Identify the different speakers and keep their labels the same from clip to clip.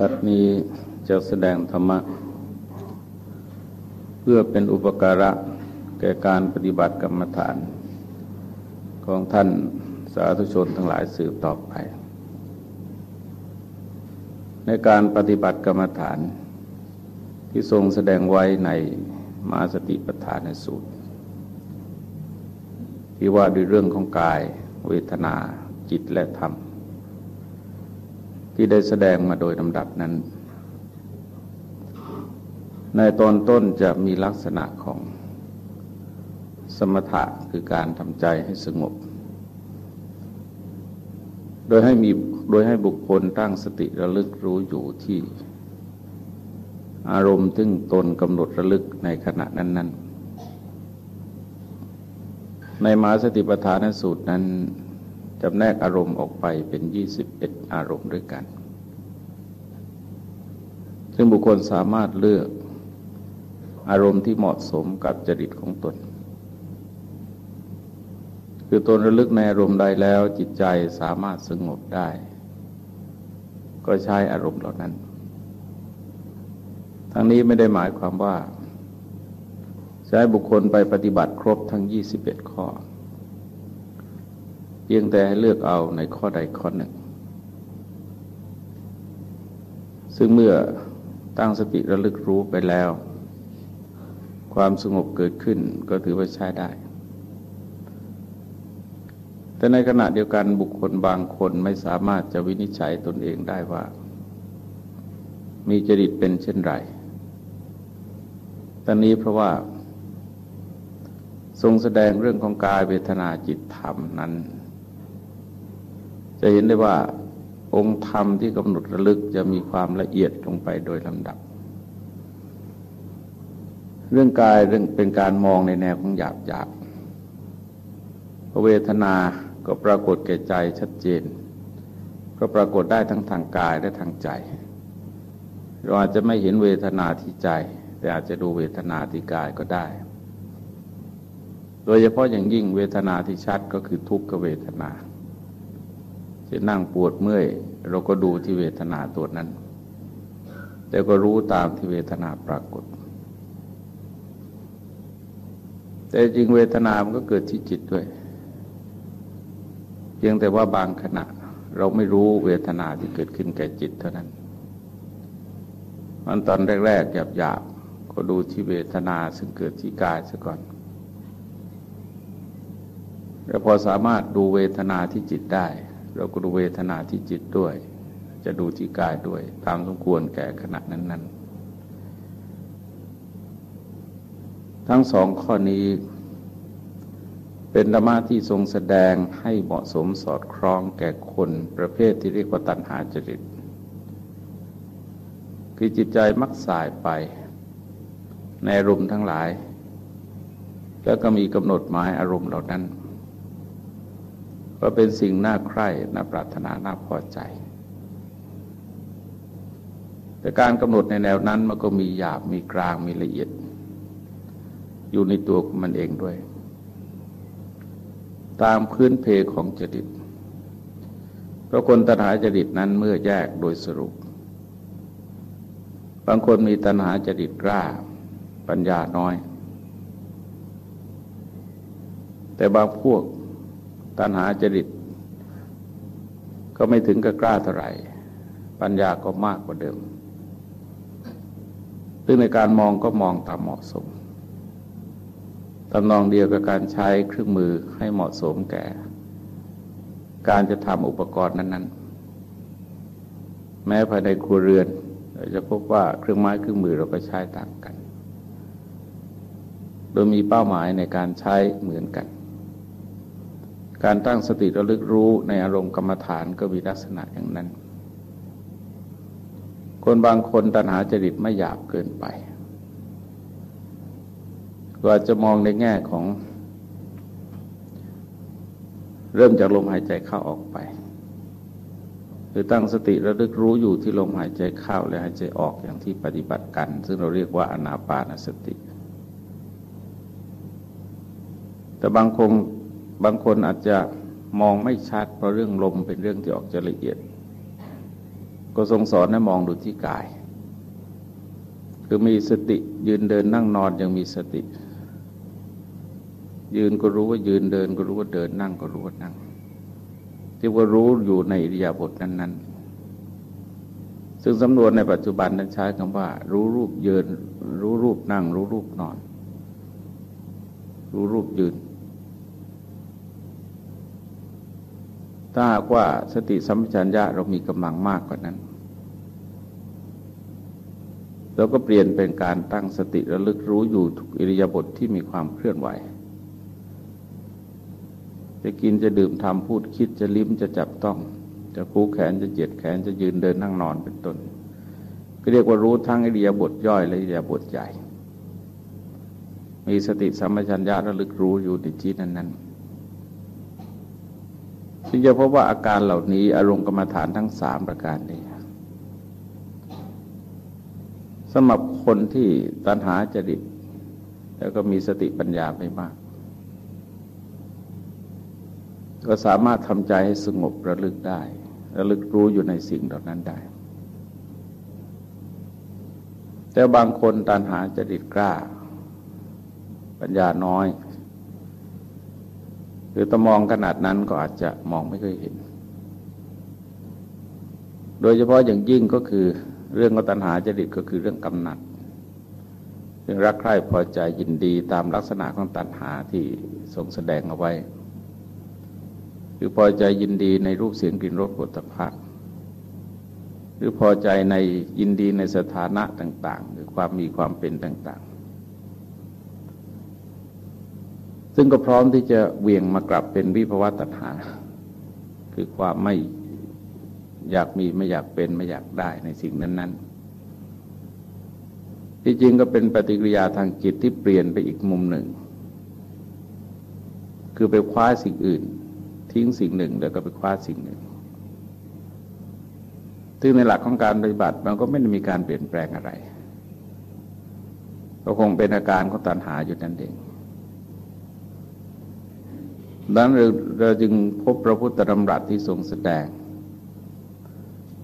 Speaker 1: ปัดนี้จะแสดงธรรมะ เพื่อเป็นอุปการะแก่การปฏิบัติกรรมฐาน ของท่านสาธุชนทั้งหลายสืบต่อไป ในการปฏิบัติกรรมฐาน ที่ทรงแสดงไว้ในมาสติปัฏฐานในสูตร ที่ว่าด้วยเรื่องของกาย เวทนาจิตและธรรม ที่ได้แสดงมาโดยลำดับนั้น ในตอนต้นจะมีลักษณะของสมถะคือการทำใจให้สงบ โดยให้มีโดยให้บุคคลตั้งสติระลึกรู้อยู่ที่อารมณ์ซึ่งตนกำหนดระลึกในขณะนั้น ๆ ในมาสติปัฏฐานสูตรนั้น จำแนกอารมณ์ออกไปเป็น 21 อารมณ์ด้วยกัน ซึ่งบุคคลสามารถเลือกอารมณ์ที่เหมาะสมกับจริตของตน คือตนระลึกในอารมณ์ใดแล้วจิตใจสามารถสงบได้ ก็ใช้อารมณ์เหล่านั้น ทั้งนี้ไม่ได้หมายความว่า ใช้บุคคลไปปฏิบัติครบทั้ง 21 ข้อ เพียงแต่ให้เลือกเอาในข้อใดข้อหนึ่ง ซึ่งเมื่อตั้งสติระลึกรู้ไปแล้ว ความสงบเกิดขึ้นก็ถือว่าใช้ได้ แต่ในขณะเดียวกันบุคคลบางคนไม่สามารถจะวินิจฉัยตนเองได้ว่า มีจริตเป็นเช่นไรตอนนี้เพราะว่าทรงแสดงเรื่องของกายเวทนาจิตธรรมนั้น จะเห็นได้ว่าองค์ธรรมที่กำหนดระลึกจะมีความละเอียดลงไปโดยลำดับ เรื่องกายเรื่องเป็นการมองในแนวของหยาบหยาบเวทนาก็ปรากฏแก่ใจชัดเจน ก็ปรากฏได้ทั้งทางกายและทางใจ เราอาจจะไม่เห็นเวทนาที่ใจ แต่อาจจะดูเวทนาที่กายก็ได้ โดยเฉพาะอย่างยิ่งเวทนาที่ชัดก็คือทุกขเวทนา จะนั่งปวดเมื่อย เราก็ดูที่เวทนาตัวนั้น แต่ก็รู้ตามที่เวทนาปรากฏ แต่จริงเวทนามันก็เกิดที่จิตด้วย เพียงแต่ว่าบางขณะ เราไม่รู้เวทนาที่เกิดขึ้นแก่จิตเท่านั้น มันตอนแรกๆหยาบๆก็ดูที่เวทนาซึ่งเกิดที่กายซะก่อนแล้วพอสามารถดูเวทนาที่จิตได้ เราก็ดูเวทนาที่จิตด้วย จะดูที่กายด้วย ตามสมควรแก่ขณะนั้น ๆ ทั้งสองข้อนี้เป็นธรรมะที่ทรงแสดงให้เหมาะสมสอดคล้องแก่คนประเภทที่เรียกว่าตัณหาจริต คือจิตใจมักสายไป ในอารมณ์ทั้งหลาย แล้วก็มีกำหนดหมายอารมณ์เหล่านั้น ก็เป็นสิ่งน่าใคร่น่าปรารถนาน่าพอใจ แต่การกำหนดในแนวนั้นมันก็มีหยาบมีกลางมีละเอียด อยู่ในตัวมันเองด้วย ตามพื้นเพของจริตเพราะคนตัณหาจริตนั้นเมื่อแยกโดยสรุป บางคนมีตัณหาจริตกล้า ปัญญาน้อย แต่บางพวก ตัณหาจริต ก็ไม่ถึงกับกล้าเท่าไหร่ปัญญาก็มากกว่าเดิม ซึ่งในการมองก็มองตามเหมาะสมตำนองเดียวกับการใช้เครื่องมือให้เหมาะสมแก่ การจะทำอุปกรณ์นั้น ๆ แม้ภายในครัวเรือนเราจะพบว่าเครื่องไม้เครื่องมือเราก็ใช้ต่างกัน โดยมีเป้าหมายในการใช้เหมือนกัน การตั้งสติระลึกรู้ในอารมณ์กรรมฐานก็มีลักษณะอย่างนั้น คนบางคนตัณหาจริตไม่หยาบเกินไปก็อาจจะมองในแง่ของ เริ่มจากลมหายใจเข้าออกไปคือตั้งสติระลึกรู้อยู่ที่ลมหายใจเข้าและหายใจออกอย่างที่ปฏิบัติกัน ซึ่งเราเรียกว่าอนาปานสติ แต่บางคง บางคนอาจจะมองไม่ชัดเพราะเรื่องลมเป็นเรื่องที่ออกจะละเอียด ก็ทรงสอนให้มองดูที่กาย คือมีสติยืนเดินนั่งนอนยังมีสติ ยืนก็รู้ว่ายืนเดินก็รู้ว่าเดินนั่งก็รู้ว่านั่งที่ว่ารู้อยู่ในอิริยาบถนั้น ๆ ซึ่งสำนวนในปัจจุบันนั้นใช้คำว่า รู้รูปยืน รู้รูปนั่ง รู้รูปนอน รู้รูปยืน ถ้าหากว่าสติสัมปชัญญะเรามีกำลังมากกว่านั้น เราก็เปลี่ยนเป็นการตั้งสติระลึกรู้อยู่ทุกอิริยาบถทที่มีความเคลื่อนไหว จะกินจะดื่มทำพูดคิดจะลิ้มจะจับต้อง จะคู่แขนจะเจ็ดแขนจะยืนเดินนั่งนอนเป็นต้น ก็เรียกว่ารู้ทั้งอิริยาบถย่อยและอิริยาบถใหญ่ มีสติสัมปชัญญะระลึกรู้อยู่ในจิตนั้นๆ จึงจะพบว่าอาการเหล่านี้อารมณ์กรรมฐานทั้งสามประการนี้สำหรับคนที่ตัณหาจริตแล้วก็มีสติปัญญาไม่มาก ก็สามารถทำใจให้สงบระลึกได้ ระลึกรู้อยู่ในสิ่งเหล่านั้นได้ แต่บางคนตัณหาจริตกล้า ปัญญาน้อย รือถ้ามองขนาดนั้นก็อาจจะมองไม่เคยเห็น โดยเฉพาะอย่างยิ่งก็คือเรื่องตัณหาจริตก็คือเรื่องกำหนัดเรื่องรักใคร่พอใจยินดีตามลักษณะของตัณหาที่ทรงแสดงเอาไว้ คือพอใจยินดีในรูปเสียงกลิ่นรสผลิตภัณฑหรือพอใจในยินดีในสถานะต่าง ๆ หรือความมีความเป็นต่าง ๆ ซึ่งก็พร้อมที่จะเวียงมากลับเป็นวิภวตัณหา คือความไม่อยากมีไม่อยากเป็นไม่อยากได้ในสิ่งนั้น ๆ ที่จริงก็เป็นปฏิกิริยาทางจิตที่เปลี่ยนไปอีกมุมหนึ่ง คือไปคว้าสิ่งอื่น ทิ้งสิ่งหนึ่งแล้วก็ไปคว้าสิ่งหนึ่งซึ่งในหลักของการปฏิบัติมันก็ไม่ได้มีการเปลี่ยนแปลงอะไร ก็คงเป็นอาการของตัณหาอยู่นั่นเอง ดังนั้นเราจึงพบพระพุทธธรรมรัตที่ทรงแสดง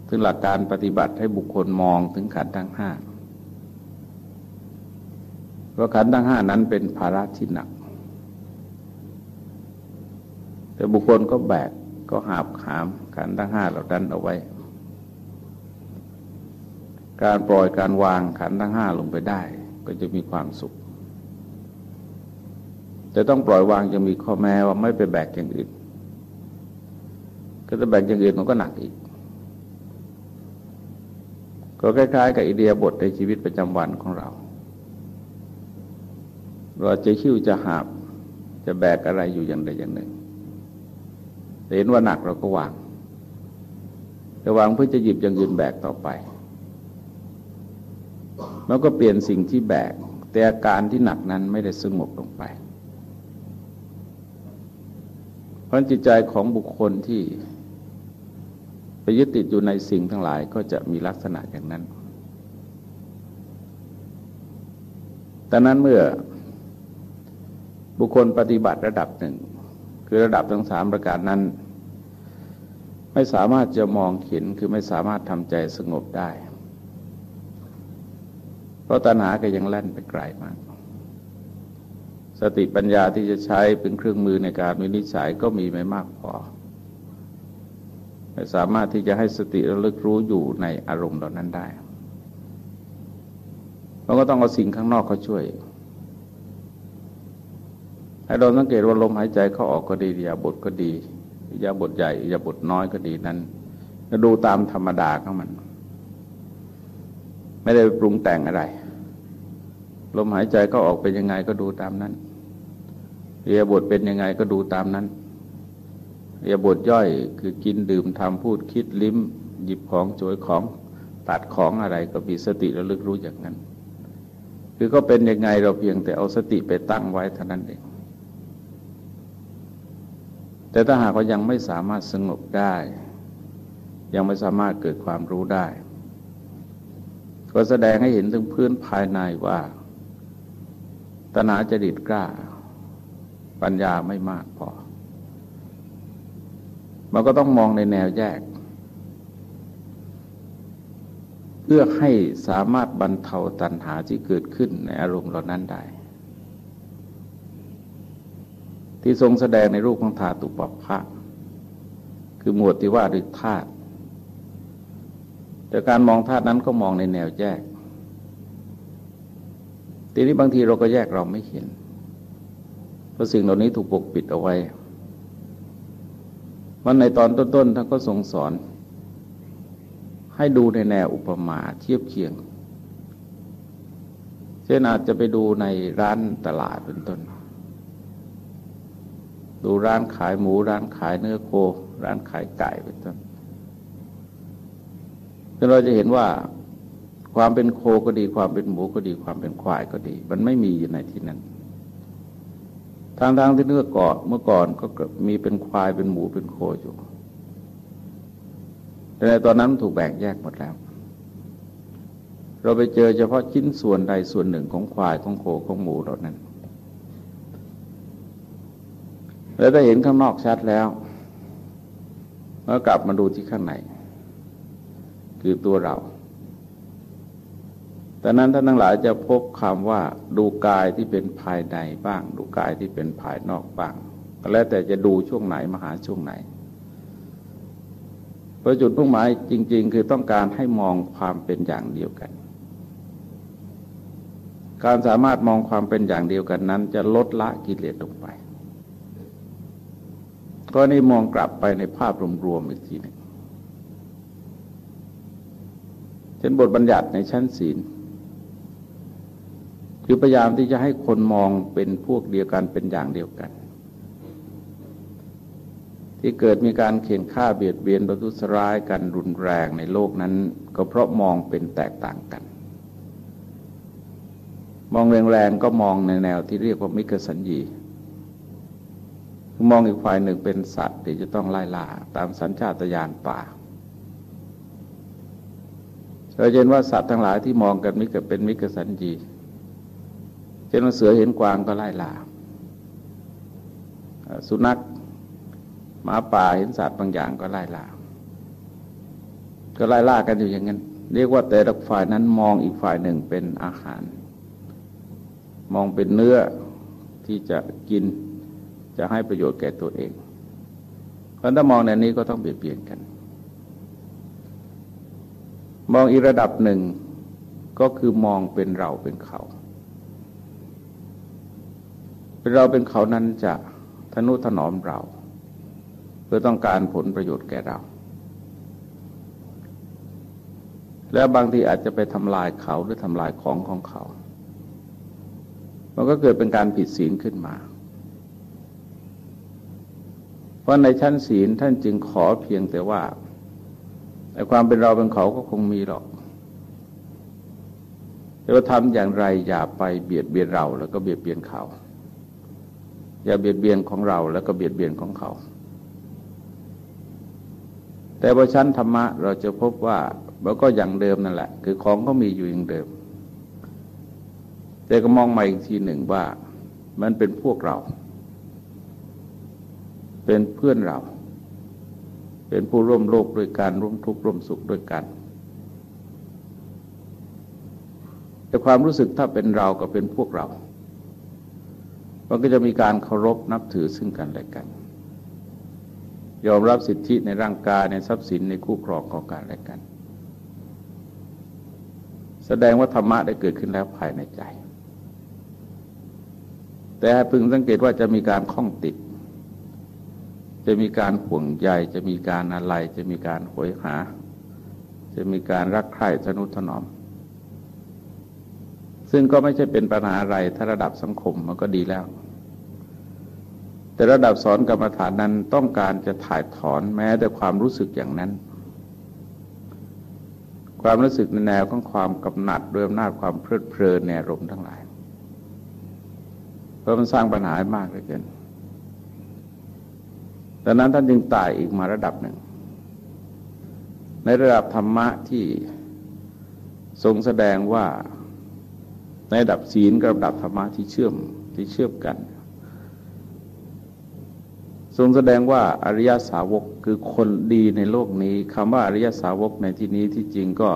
Speaker 1: ถึงหลักการปฏิบัติให้บุคคลมองถึงขันธ์ทั้งห้าเพราะขันธ์ทั้งห้านั้นเป็นภาระที่หนัก แต่บุคคลก็แบกก็หาบขามขันธ์ทั้งห้าเหล่านั้นเอาไว้ การปล่อยการวางขันธ์ทั้งห้าลงไปได้ ก็จะมีความสุข แต่ต้องปล่อยวางจะมีข้อแม้ว่าไม่ไปแบกอย่างอื่น ก็จะแบกอย่างอื่นมันก็หนักอีก ก็คล้าย ๆ กับอิเดียบทในชีวิตประจำวันของเรา เราจะคิ้วจะหาบจะแบกอะไรอยู่อย่างใดอย่างหนึ่งเห็นว่าหนักเราก็วางแต่วางเพื่อจะหยิบอย่างอื่นแบกต่อไป แล้วก็เปลี่ยนสิ่งที่แบก แต่อาการที่หนักนั้นไม่ได้สงบลงไปพ ราะจิตใจของบุคคลที่ไปยึดติดอยู่ในสิ่งทั้งหลายก็จะมีลักษณะอย่างนั้น แต่นั้นเมื่อบุคคลปฏิบัติระดับหนึ่ง คือระดับทั้งสามประการนั้น ไม่สามารถจะมองเห็นคือไม่สามารถทำใจสงบได้ เพราะตัณหาก็ยังแล่นไปไกลมาก สติปัญญาที่จะใช้เป็นเครื่องมือในการวินิจฉัยก็มีไม่มากพอไม่สามารถที่จะให้สติระลึกรู้อยู่ในอารมณ์เหล่านั้นได้เราก็ต้องเอาสิ่งข้างนอกเขาช่วย ให้เราสังเกตว่าลมหายใจเขาออกก็ดีอยาบทก็ดียาบทใหญ่ยาบทน้อยก็ดีนั้นดูตามธรรมดาของมัน ไม่ได้ปรุงแต่งอะไร ลมหายใจก็ออกเป็นยังไงก็ดูตามนั้น เรียบทเป็นยังไงก็ดูตามนั้นเรียบทย่อยคือกินดื่มทำพูดคิดลิ้ม หยิบของโจยของตัดของอะไรก็มีสติระลึกรู้อย่างนั้น คือก็เป็นยังไงเราเพียงแต่เอาสติไปตั้งไว้เท่านั้นเอง แต่ถ้าหากว่ายังไม่สามารถสงบได้ ยังไม่สามารถเกิดความรู้ได้ ก็แสดงให้เห็นถึงพื้นภายในว่าตนาจดิตกล้า ปัญญาไม่มากพอ มันก็ต้องมองในแนวแยก เพื่อให้สามารถบรรเทาตัณหาที่เกิดขึ้นในอารมณ์เหล่านั้นได้ ที่ทรงแสดงในรูปของธาตุปภะคือหมวดที่ว่าด้วยธาตุแต่การมองธาตุนั้นก็มองในแนวแยก ทีนี้บางทีเราก็แยกเราไม่เห็น ราะสิ่งเหล่านี้ถูกปกปิดเอาไว้มันในตอนต้นๆท่านก็ทรงสอน ให้ดูในแนวอุปมาเทียบเคียง เช่นอาจจะไปดูในร้านตลาดเป็นต้น ดูร้านขายหมู ร้านขายเนื้อโค ร้านขายไก่เป็นต้นเราจะเห็นว่าความเป็นโคก็ดี ความเป็นหมูก็ดี ความเป็นควายก็ดี มันไม่มีอยู่ในที่นั้น ทางทางที่เนื้อก่อนเมื่อก่อนก็มีเป็นควายเป็นหมูเป็นโคอยู่แต่ในตอนนั้นถูกแบ่งแยกหมดแล้ว เราไปเจอเฉพาะชิ้นส่วนใดส่วนหนึ่งของควายของโคของหมูเหล่านั้น แล้วได้เห็นข้างนอกชัดแล้วแล้วกลับมาดูที่ข้างในคือตัวเรา แต่นั้นท่านทั้งหลายจะพบคำว่าดูกายที่เป็นภายในบ้าง ดูกายที่เป็นภายนอกบ้างก็แล้วแต่จะดูช่วงไหนมหาช่วงไหนเพระจุดมุ่งหมายจริง ๆ คือต้องการให้มองความเป็นอย่างเดียวกัน การสามารถมองความเป็นอย่างเดียวกันนั้น จะลดละกิเลสลงไป ก็นี่มองกลับไปในภาพรวมๆอีกทีหนึ่งเช่นบทบัญญัติในชั้นศีล คือพยายามที่จะให้คนมองเป็นพวกเดียวกันเป็นอย่างเดียวกัน ที่เกิดมีการเขียนฆ่าเบียดเบียนประทุษร้ายกันรุนแรงในโลกนั้น ก็เพราะมองเป็นแตกต่างกัน มองแรงๆก็มองในแนวที่เรียกว่ามิกสัญญีมองอีกฝ่ายหนึ่งเป็นสัตว์ที่จะต้องไล่ล่าตามสัญชาตญาณป่าเราเห็นว่าสัตว์ทั้งหลายที่มองกันมิกเป็นมิกสัญญี ช่นเสือเห็นกวางก็ไล่ล่าสุนัขหมาป่าเห็นสัตว์บางอย่างก็ไล่ล่าก็ไล่ล่ากันอยู่อย่างนั้น เรียกว่าแต่ละฝ่ายนั้นมองอีกฝ่ายหนึ่งเป็นอาหาร มองเป็นเนื้อที่จะกินจะให้ประโยชน์แก่ตัวเอง เพราะถ้ามองในนี้ก็ต้องเบียดเบียนกัน มองอีกระดับหนึ่งก็คือมองเป็นเราเป็นเขา เราเป็นเขานั้นจะทนุถนอมเรา เพื่อต้องการผลประโยชน์แก่เรา แล้วบางทีอาจจะไปทำลายเขาหรือทำลายของของเขา มันก็เกิดเป็นการผิดศีลขึ้นมา เพราะในชั้นศีลท่านจึงขอเพียงแต่ว่าไอ้ความเป็นเราเป็นเขาก็คงมีหรอก แต่ว่าทำอย่างไรอย่าไปเบียดเบียนเราแล้วก็เบียดเบียนเขา อย่าเบียดเบียนของเราแล้วก็เบียดเบียนของเขา แต่พอชั้นธรรมะเราจะพบว่าเราก็อย่างเดิมนั่นแหละ คือของก็มีอยู่อย่างเดิม แต่ก็มองมาอีกทีหนึ่งว่ามันเป็นพวกเรา เป็นเพื่อนเรา เป็นผู้ร่วมโลกด้วยกันร่วมทุกข์ร่วมสุขด้วยกันแต่ความรู้สึกถ้าเป็นเราก็เป็นพวกเรา มันก็จะมีการเคารพนับถือซึ่งกันและกัน ยอมรับสิทธิในร่างกายในทรัพย์สินในคู่ครองของกันและกัน แสดงว่าธรรมะได้เกิดขึ้นแล้วภายในใจ แต่พึงสังเกตว่าจะมีการคล้องติด จะมีการห่วงใยจะมีการอะไร จะมีการหวยหา จะมีการรักใคร่สนุถนอม ซึ่งก็ไม่ใช่เป็นปัญหาอะไรถ้าระดับสังคมมันก็ดีแล้ว แต่ระดับสอนกรรมฐานนั้นต้องการจะถ่ายถอนแม้แต่ความรู้สึกอย่างนั้น ความรู้สึกในแนวของความกำหนัดด้วยอำนาจความเพลิดเพลินในอารมณ์ทั้งหลาย เพราะมันสร้างปัญหามากเลยเกินดังนั้นท่านจึงตายอีกมาระดับหนึ่ง ในระดับธรรมะที่ทรงแสดงว่า ในระดับศีลกับระดับธรรมะที่เชื่อมที่เชื่อมกัน ทรงแสดงว่าอริยสาวกคือคนดีในโลกนี้คำว่าอริยสาวกในที่นี้ที่จริงก็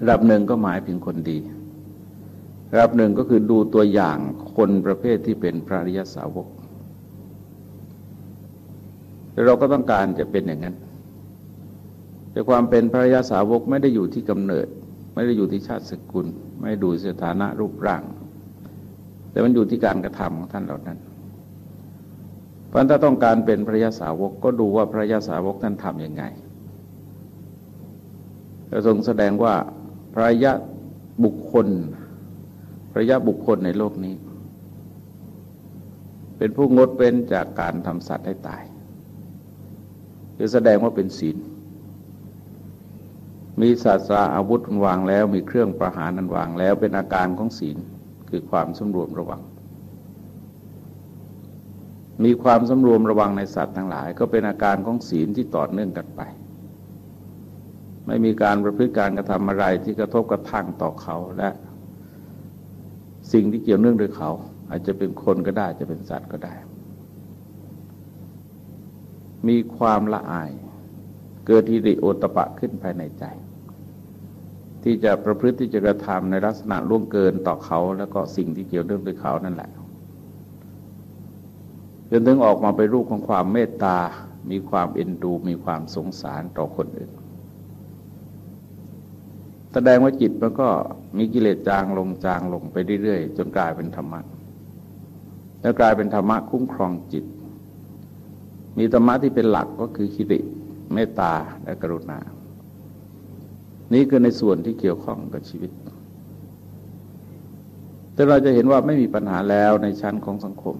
Speaker 1: ระดับหนึ่งก็หมายถึงคนดีระดับหนึ่งก็คือดูตัวอย่างคนประเภทที่เป็นพระอริยสาวก เราก็ต้องการจะเป็นอย่างนั้น แต่ความเป็นพระอริยสาวกไม่ได้อยู่ที่กำเนิด ไม่ได้อยู่ที่ชาติสกุล ไม่ดูสถานะรูปร่าง แต่มันอยู่ที่การกระทำของท่านเหล่านั้นเพราะถ้าต้องการเป็นพระยาสาวกก็ดูว่าพระยาสาวกท่านทำยังไงจะทรงแสดงว่าพระยะบุคคล พระยะบุคคลในโลกนี้ เป็นผู้งดเว้นจากการทำสัตว์ให้ตายคือแสดงว่าเป็นศีล มีศาสตราอาวุธวางแล้ว มีเครื่องประหารนันวางแล้วเป็นอาการของศีลคือความสมรวมระวัง มีความสำรวมระวังในสัตว์ทั้งหลาย ก็เป็นอาการของศีลที่ต่อเนื่องกันไป ไม่มีการประพฤติการกระทำอะไรที่กระทบกระทั่งต่อเขาและสิ่งที่เกี่ยวเนื่องด้วยเขา อาจจะเป็นคนก็ได้จะเป็นสัตว์ก็ได้ มีความละอาย เกิดทิริโอตปะขึ้นภายในใจ ที่จะประพฤติที่จะกระทำในลักษณะล่วงเกินต่อเขา แล้วก็สิ่งที่เกี่ยวเนื่องด้วยเขานั่นแหละจนถึงออกมาเป็นรูปของความเมตตา มีความเอ็นดู มีความสงสารต่อคนอื่น แสดงว่าจิตมันก็มีกิเลสจางลงจางลงไปเรื่อยๆ จนกลายเป็นธรรมะ แล้วกลายเป็นธรรมะคุ้มครองจิต มีธรรมะที่เป็นหลักก็คือคิริ เมตตาและกรุณา นี่คือในส่วนที่เกี่ยวข้องกับชีวิต แต่เราจะเห็นว่าไม่มีปัญหาแล้วในชั้นของสังคม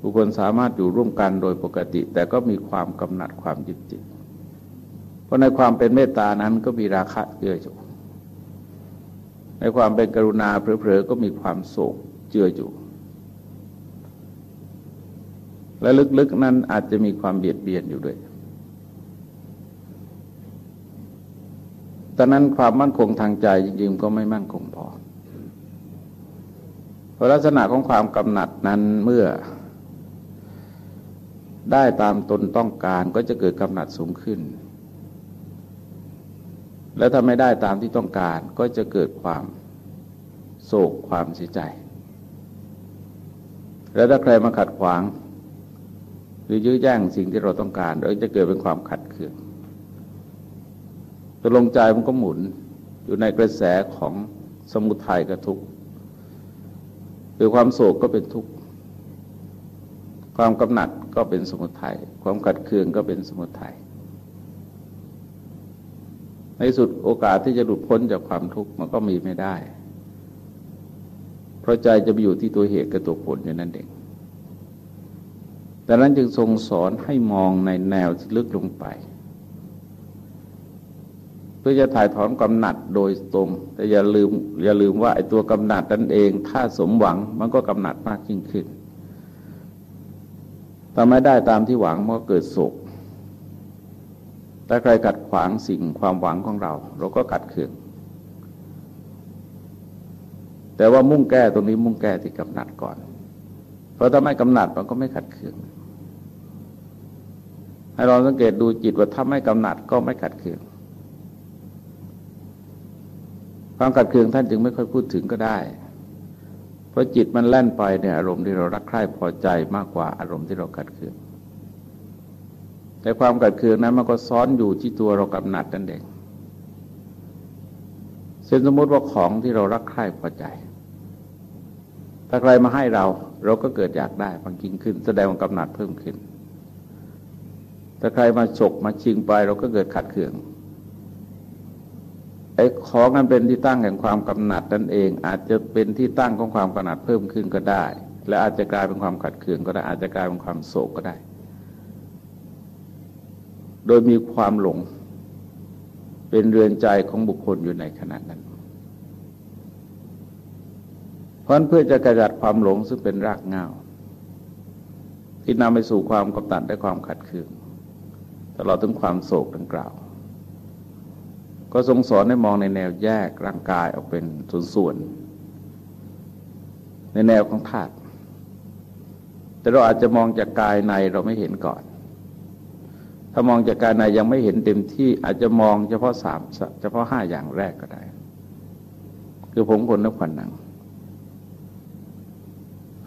Speaker 1: บุคคลสามารถอยู่ร่วมกันโดยปกติ แต่ก็มีความกำหนัดความยึดจิตเพราะในความเป็นเมตตานั้นก็มีราคะเจืออยู่ ในความเป็นกรุณาเผลอๆก็มีความโศกเจืออยู่และลึกๆนั้นอาจจะมีความเบียดเบียนอยู่ด้วย ตอนนั้นความมั่นคงทางใจจริงๆก็ไม่มั่นคงพอเพราะลักษณะของความกำหนัดนั้นเมื่อ ได้ตามตนต้องการก็จะเกิดกำหนัดสูงขึ้น แล้วถ้าไม่ได้ตามที่ต้องการก็จะเกิดความโศกความเสียใจ แล้วถ้าใครมาขัดขวาง หรือยื้อแย่งสิ่งที่เราต้องการเราจะเกิดเป็นความขัดเคือง ตัวลงใจมันก็หมุนอยู่ในกระแสของสมุทัยกับทุกข์คือความโศกก็เป็นทุกข์ความกำหนัดก็เป็นสมุทยัยความขัดเคืองก็เป็นสมุทยัยในสุดโอกาสที่จะหลุดพ้นจากความทุกข์มันก็มีไม่ได้ เพราะใจจะไปอยู่ที่ตัวเหตุกับตัวผลอยู่นั่นเองแต่นั้นจึงทรงสอนให้มองในแนวที่ลึกลงไป พื่อจะถ่ายถอนกำหนัดโดยตรง แต่อย่าลืมอย่าลืมว่าไอ้ตัวกำหนัดนั่นเอง ถ้าสมหวังมันก็กำหนัดมากยิ่งขึ้นถ้าไม่ได้ตามที่หวังมันก็เกิดโศกถ้าใครกัดขวางสิ่งความหวังของเรา เราก็กัดเคืองแต่ว่ามุ่งแก้ตรงนี้มุ่งแก้ที่กำหนัดก่อน เพราะถ้าไม่กำหนัดมันก็ไม่ขัดเคืองให้เราสังเกตดูจิตว่าถ้าไม่กำหนัดก็ไม่ขัดเคือง ความขัดเคืองท่านจึงไม่ค่อยพูดถึงก็ได้ เพราะจิตมันแล่นไปในอารมณ์ที่เรารักใคร่พอใจมากกว่าอารมณ์ที่เรากัดเคือง แต่ความกัดเคืองนั้นมันก็ซ้อนอยู่ที่ตัวเรากำหนัดนั่นเองเช่นสมมติว่าของที่เรารักใคร่พอใจ ถ้าใครมาให้เรา เราก็เกิดอยากได้บางยิ่งขึ้น แสดงว่ากำหนัดเพิ่มขึ้น ถ้าใครมาฉกมาชิงไป เราก็เกิดขัดเคือง ไอ้ของนั้นเป็นที่ตั้งแห่งความกำหนัดนั่นเอง อาจจะเป็นที่ตั้งของความกำหนัดเพิ่มขึ้นก็ได้ และอาจจะกลายเป็นความขัดเคืองก็ได้อาจจะกลายเป็นความโศกก็ได้ โดยมีความหลง เป็นเรือนใจของบุคคลอยู่ในขณะนั้น เพราะเพื่อจะกระจัดความหลงซึ่งเป็นรากเงาที่นำไปสู่ความกำหนัดและความขัดเคืองตลอดถึงความโศกดังกล่าว ก็ทรงสอนให้มองในแนวแยกร่างกายออกเป็นส่วนๆในแนวของธาตุแต่เราอาจจะมองจากกายในเราไม่เห็นก่อน ถ้ามองจากการในยังไม่เห็นเต็มที่อาจจะมองเฉพาะสามเฉพาะห้าอย่างแรกก็ได้ คือผมคนและควันหนัง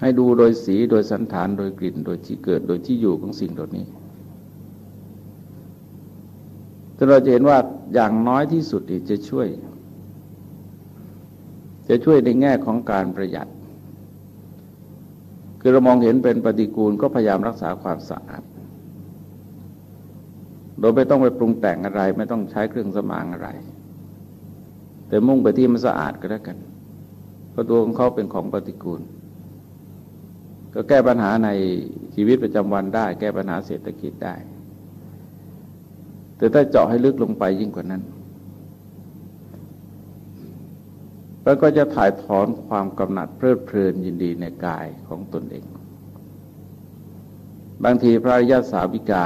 Speaker 1: ให้ดูโดยสีโดยสันฐานโดยกลิ่น โดยที่เกิดโดยที่อยู่ของสิ่งเหล่านี้ แต่เราจะเห็นว่าอย่างน้อยที่สุดจะช่วย จะช่วยในแง่ของการประหยัด คือเรามองเห็นเป็นปฏิกูลก็พยายามรักษาความสะอาด โดยไม่ต้องไปปรุงแต่งอะไร ไม่ต้องใช้เครื่องสมางอะไร แต่มุ่งไปที่มันสะอาดก็แล้วกันเพราะตัวของเขาเป็นของปฏิกูล ก็แก้ปัญหาในชีวิตประจำวันได้ แก้ปัญหาเศรษฐกิจได้ แต่ถ้าเจาะให้ลึกลงไปยิ่งกว่านั้นแล้วก็จะถ่ายถอนความกำหนัดเพลิดเพลินยินดีในกายของตนเอง บางทีพระริยาสาวิกา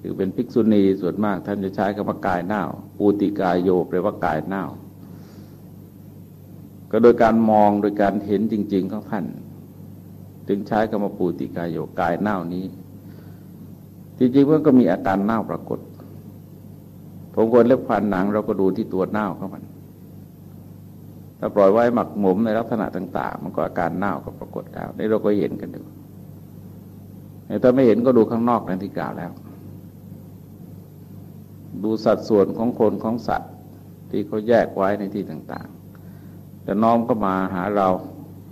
Speaker 1: คือเป็นภิกษุณีส่วนมาก ท่านจะใช้คำว่ากายเน่าปูติกายโยแปลว่ากายเน่า ก็โดยการมองโดยการเห็นจริง ๆ ของท่าน จึงใช้คำว่าปูติกายโยกายเน่านี้ จริงๆมันก็มีอาการเน่าปรากฏ ผมควรเล็บฟันหนัง เราก็ดูที่ตัวเน่าของมัน ถ้าปล่อยไว้หมักหมมในลักษณะต่าง ๆ มันก็อาการเน่าก็ปรากฏแล้วนี่เราก็เห็นกันดูถ้าไม่เห็นก็ดูข้างนอกนั่นที่กล่าวแล้ว ดูสัดส่วนของคนของสัตว์ ที่เขาแยกไว้ในที่ต่างๆจะน้อมก็มาหาเรา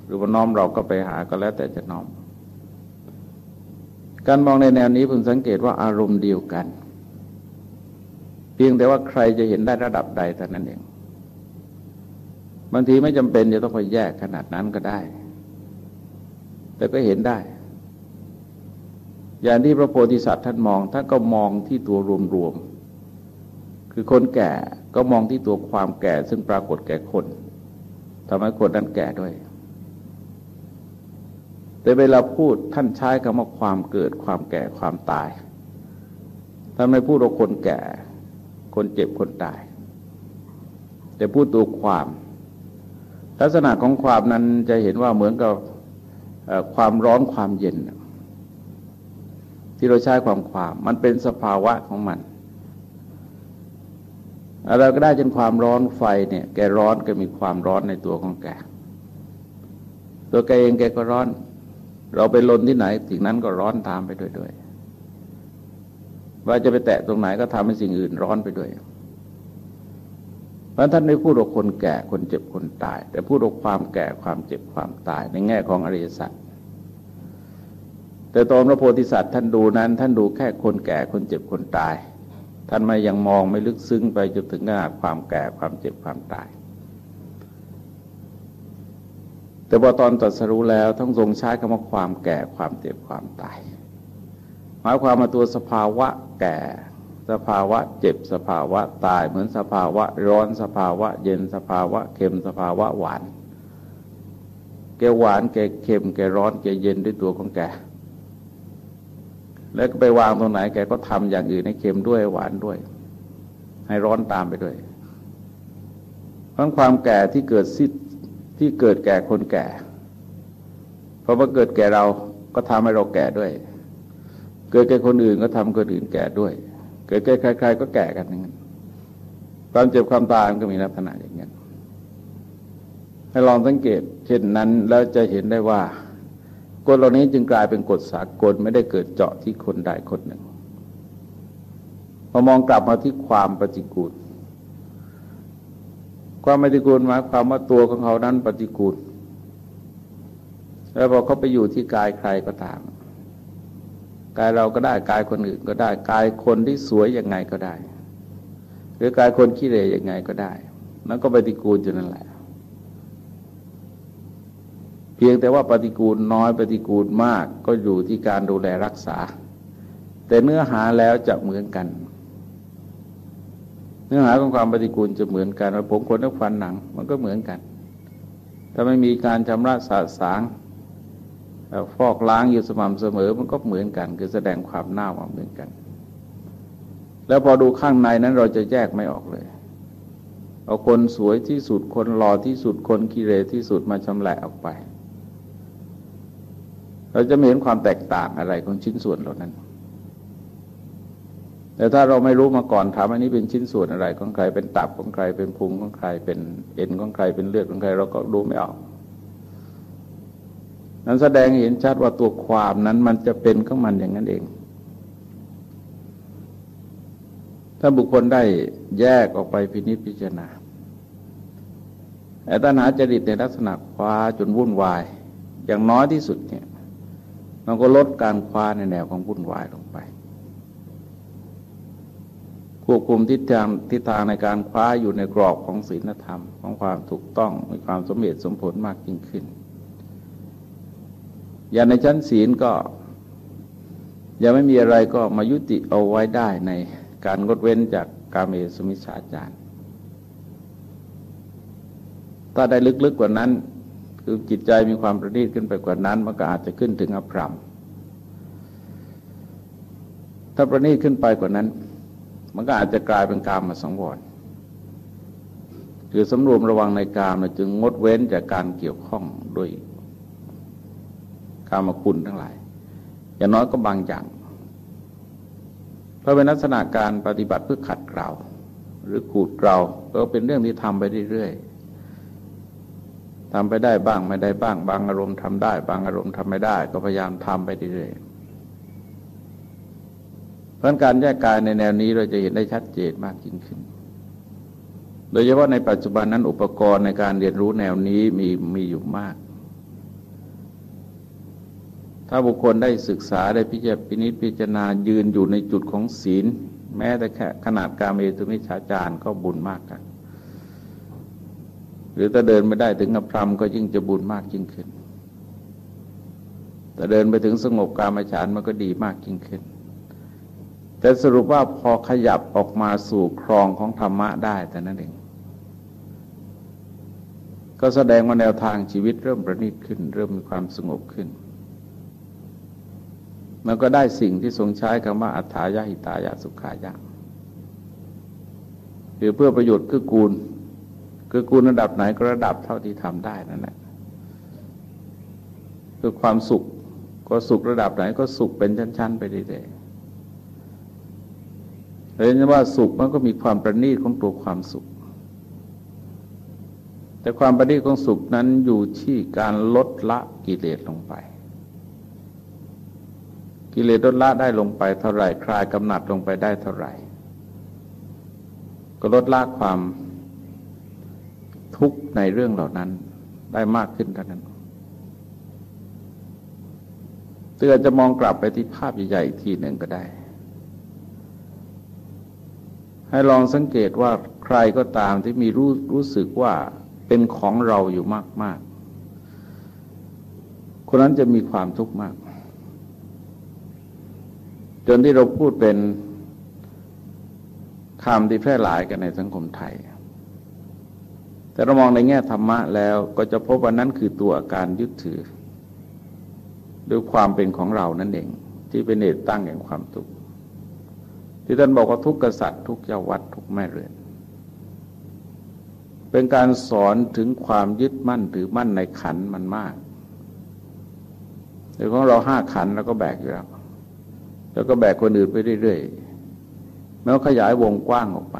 Speaker 1: หรือว่าน้อมเราก็ไปหาก็แล้วแต่จะน้อม การมองในแนวนี้ผมสังเกตว่าอารมณ์เดียวกัน พียงแต่ว่าใครจะเห็นได้ระดับใดแต่นั้นเอง บางทีไม่จำเป็นจะต้องไปแยกขนาดนั้นก็ได้ แต่ก็เห็นได้ อย่างที่พระโพธิสัตว์ท่านมองท่านก็มองที่ตัวรวมๆ คือคนแก่ก็มองที่ตัวความแก่ซึ่งปรากฏแก่คนทำให้คนนั้นแก่ด้วย แต่เวลาพูดท่านใช้คำว่าความเกิดความแก่ความตายท่านไม่พูดว่าคนแก่ คนเจ็บคนตาย แต่พูดตัวความ ลักษณะของความนั้นจะเห็นว่าเหมือนกับความร้อนความเย็น ที่เราใช้ความความมันเป็นสภาวะของมันเราก็ได้จนความร้อนไฟเนี่ย แกร้อนก็มีความร้อนในตัวของแก ตัวแกเองแกก็ร้อน เราไปลนที่ไหนสิ่งนั้นก็ร้อนตามไปด้วย ว่าจะไปแตะตรงไหนก็ทำให้สิ่งอื่นร้อนไปด้วย เพราะท่านไม่พูดว่าคนแก่คนเจ็บคนตาย แต่พูดว่าความแก่ความเจ็บความตายในแง่ของอริยสัจแต่ตอนพระโพธิสัตว์ท่านดูนั้น ท่านดูแค่คนแก่คนเจ็บคนตาย ท่านไม่ยังมองไม่ลึกซึ้งไปจนถึงหน้าความแก่ความเจ็บความตาย แต่พอตอนตรัสรู้แล้วทั้งทรงใช้คำว่าความแก่ความเจ็บความตาย หมายความมาตัวสภาวะ แก่ สภาวะเจ็บสภาวะตายเหมือนสภาวะร้อนสภาวะ เย็นสภาวะเค็มสภาวะหวาน แกหวานแกเค็มแกร้อนแกเย็นด้วยตัวของแก แล้วก็ไปวางตรงไหนแกก็ทำอย่างอื่นให้เค็มด้วยหวานด้วย ให้ร้อนตามไปด้วยเพราะความแก่ที่เกิดซิที่เกิดแก่คนแก่เพราะว่าเกิดแก่เราก็ทำให้เราแก่ด้วย เกิดแก่คนอื่นก็ทำคนอื่นแก่ด้วย เกิดแก่ใคร ๆ ก็แก่กันอย่างนั้นความเจ็บความตายมันก็มีลักษณะอย่างนี้ให้ลองสังเกต เช่นนั้นแล้วจะเห็นได้ว่ากฎเหล่านี้จึงกลายเป็นกฎสากลไม่ได้เกิดเจาะที่คนใดคนหนึ่งพอมองกลับมาที่ความปฏิกูล ความปฏิกูลหมายความว่าตัวของเขานั้นปฏิกูล แล้วพอเขาไปอยู่ที่กายใครก็ตาม กายเราก็ได้กายคนอื่นก็ได้กายคนที่สวยยังไงก็ได้ หรือกายคนขี้เหร่ยังไงก็ได้นั่นก็ปฏิกูลอยู่นั่นแหละ เพียงแต่ว่าปฏิกูลน้อยปฏิกูลมากก็อยู่ที่การดูแลรักษา แต่เนื้อหาแล้วจะเหมือนกัน เนื้อหาของความปฏิกูลจะเหมือนกันผมคนนักฟันหนัง มันก็เหมือนกัน ถ้าไม่มีการชำระสาสาง ฟอกล้างอยู่สม่ำเสมอมันก็เหมือนกัน คือแสดงความหน้าว่าเหมือนกัน แล้วพอดูข้างในนั้นเราจะแยกไม่ออกเลยเอาคนสวยที่สุดคนหล่อที่สุดคนกิเลสที่สุดมาชำแหละออกไป เราจะไม่เห็นความแตกต่างอะไรของชิ้นส่วนเหล่านั้นแแต่ถ้าเราไม่รู้มาก่อนถามอันนี้เป็นชิ้นส่วนอะไรของใครเป็นตับของใครเป็นพุงของใครเป็นเอ็นของใครเป็นเลือดของใคร เราก็ดูไม่ออก นั้นแสดงเห็นชัดว่าตัวความนั้นมันจะเป็นของมันอย่างนั้นเอง ถ้าบุคคลได้แยกออกไปพินิจพิจารณาแต่ตัณหาจริตในลักษณะคว้าจนวุ่นวาย อย่างน้อยที่สุดเนี่ยมันก็ลดการคว้าในแนวของวุ่นวายลงไป ควบคุมทิศทางทิศทางในการคว้าอยู่ในกรอบของศีลธรรม ของความถูกต้องมีความสมเหตุสมผลมากยิ่งขึ้น อย่างในชั้นศีลก็ยังไม่มีอะไรก็มายุติเอาไว้ได้ในการงดเว้นจากกาเมสุมิชาจารถ้าได้ลึกๆกว่านั้น คือจิตใจมีความประณีตขึ้นไปกว่านั้น มันก็อาจจะขึ้นถึงอภรรมถ้าประณีตขึ้นไปกว่านั้น มันก็อาจจะกลายเป็นกามมาสังวรคือสำรวมระวังในกามจึงงดเว้นจากการเกี่ยวข้องด้วย กามคุณทั้งหลาย อย่างน้อยก็บางอย่าง เพราะเป็นลักษณะการปฏิบัติเพื่อขัดเกลาหรือขูดเกลาก็เป็นเรื่องที่ทำไปเรื่อยๆทำไปได้บ้างไม่ได้บ้าง บางอารมณ์ทำได้ บางอารมณ์ทำไม่ได้ ก็พยายามทำไปเรื่อยๆเพราะการแยกกายในแนวนี้เราจะเห็นได้ชัดเจนมากยิ่งขึ้นโดยเฉพาะในปัจจุบันนั้นอุปกรณ์ในการเรียนรู้แนวนี้มีมีอยู่มาก ถ้าบุคคลได้ศึกษาได้พิจารณาพิจารณายืนอยู่ในจุดของศีล แม้แต่แค่ขนาดการเมตุมิชาจารก็บุญมากกันหรือถ้าเดินไม่ได้ถึงอภรรมก็ยิ่งจะบุญมากยิ่งขึ้น แต่เดินไปถึงสงบกามฉานมันก็ดีมากยิ่งขึ้น แต่สรุปว่าพอขยับออกมาสู่ครองของธรรมะได้แต่นั้นเอง ก็แสดงว่าแนวทางชีวิตเริ่มประณีตขึ้น เริ่มมีความสงบขึ้น มันก็ได้สิ่งที่ทรงใช้คำว่าอัฏฐายาหิตายาสุขายะคือเพื่อประโยชน์คือกูล คือกูระดับไหนก็ระดับเท่าที่ทำได้นั่นแหละคือความสุขก็สุขระดับไหนก็สุขเป็นชั้น ๆ ไปเรื่อยๆเห็นว่าสุขมันก็มีความประณีตของตัวความสุข แต่ความประณีตของสุขนั้นอยู่ที่การลดละกิเลสลงไป กิเลสลดละได้ลงไปเท่าไหร่คลายกำหนัดลงไปได้เท่าไหร่ ก็ลดละความทุกข์ในเรื่องเหล่านั้นได้มากขึ้นเท่านั้นเตือนจะมองกลับไปที่ภาพใหญ่ๆอีกทีหนึ่งก็ได้ ให้ลองสังเกตว่าใครก็ตามที่มีรู้รู้สึกว่าเป็นของเราอยู่มากๆ คนนั้นจะมีความทุกข์มาก จนที่เราพูดเป็นคำที่แพร่หลายกันในสังคมไทย แต่เรามองในแง่ธรรมะแล้วก็จะพบว่านั้นคือตัวอาการยึดถือ ด้วยความเป็นของเรานั่นเอง ที่เป็นเหตุตั้งแห่งความทุกข์ที่ท่านบอกว่าทุกกษัตริย์ทุกเจ้าวัดทุกแม่เรือน เป็นการสอนถึงความยึดมั่นถือมั่นในขันมันมากโดยของเราห้าขันแล้วก็แบกอยู่แล้ว แล้วก็แบกคนอื่นไปเรื่อยๆแล้วขยายวงกว้างออกไป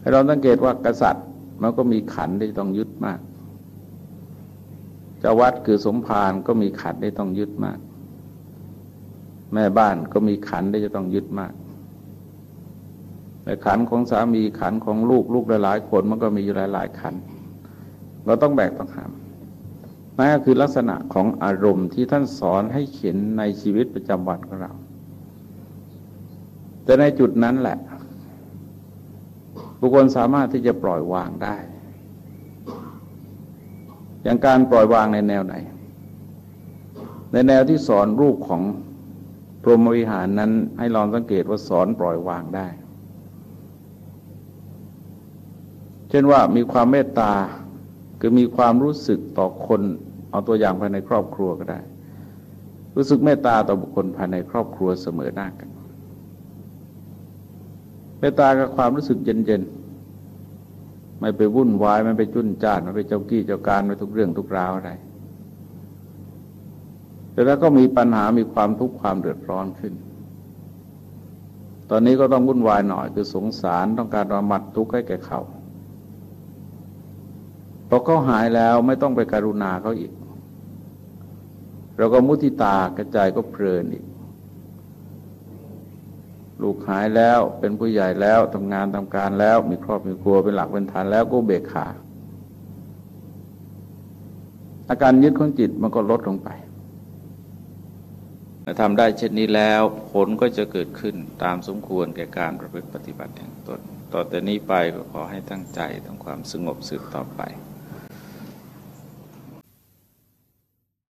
Speaker 1: ให้เราสังเกตว่ากษัตริย์มันก็มีขันที่ต้องยึดมากเจ้าวัดคือสมภารก็มีขันที่ต้องยึดมาก แม่บ้านก็มีขันที่จะต้องยึดมากแต่ขันของสามีขันของลูกลูกหลายๆคนมันก็มีอยู่หลายๆขัน เราต้องแบกต้องหาม นั่นก็คือลักษณะของอารมณ์ที่ท่านสอนให้เขียนในชีวิตประจำวันของเรา แต่ในจุดนั้นแหละ บุคคลสามารถที่จะปล่อยวางได้ อย่างการปล่อยวางในแนวไหน ในแนวที่สอนรูปของพรหมวิหารนั้นให้ลองสังเกตว่าสอนปล่อยวางได้ เช่นว่ามีความเมตตาคือมีความรู้สึกต่อคน เอาตัวอย่างภายในครอบครัวก็ได้ รู้สึกเมตตาต่อบุคคลภายในครอบครัวเสมอหน้ากันเมตตากับความรู้สึกเย็นๆไม่ไปวุ่นวายไม่ไปจุนจ้านไม่ไปเจ้ากี้เจ้าการไม่ทุกเรื่องทุกราวอะไรแต่แล้วก็มีปัญหามีความทุกข์ความเดือดร้อนขึ้น ตอนนี้ก็ต้องวุ่นวายหน่อยคือสงสารต้องการระมัดทุกข์ให้แก่เขาพอเขาหายแล้วไม่ต้องไปการุณาเขาอีก เราก็มุทิตากระจายก็เพลินอีก ลูกหายแล้วเป็นผู้ใหญ่แล้วทำงานทำการแล้ว มีครอบมีครัวเป็นหลักเป็นฐานแล้วก็เบกขา อาการยึดของจิตมันก็ลดลงไปทำได้เช่นนี้แล้วผลก็จะเกิดขึ้นตามสมควรแก่การประพฤติปฏิบัติแห่งตน ต่อแต่นี้ไปก็ขอให้ตั้งใจทำความสงบสืบต่อไป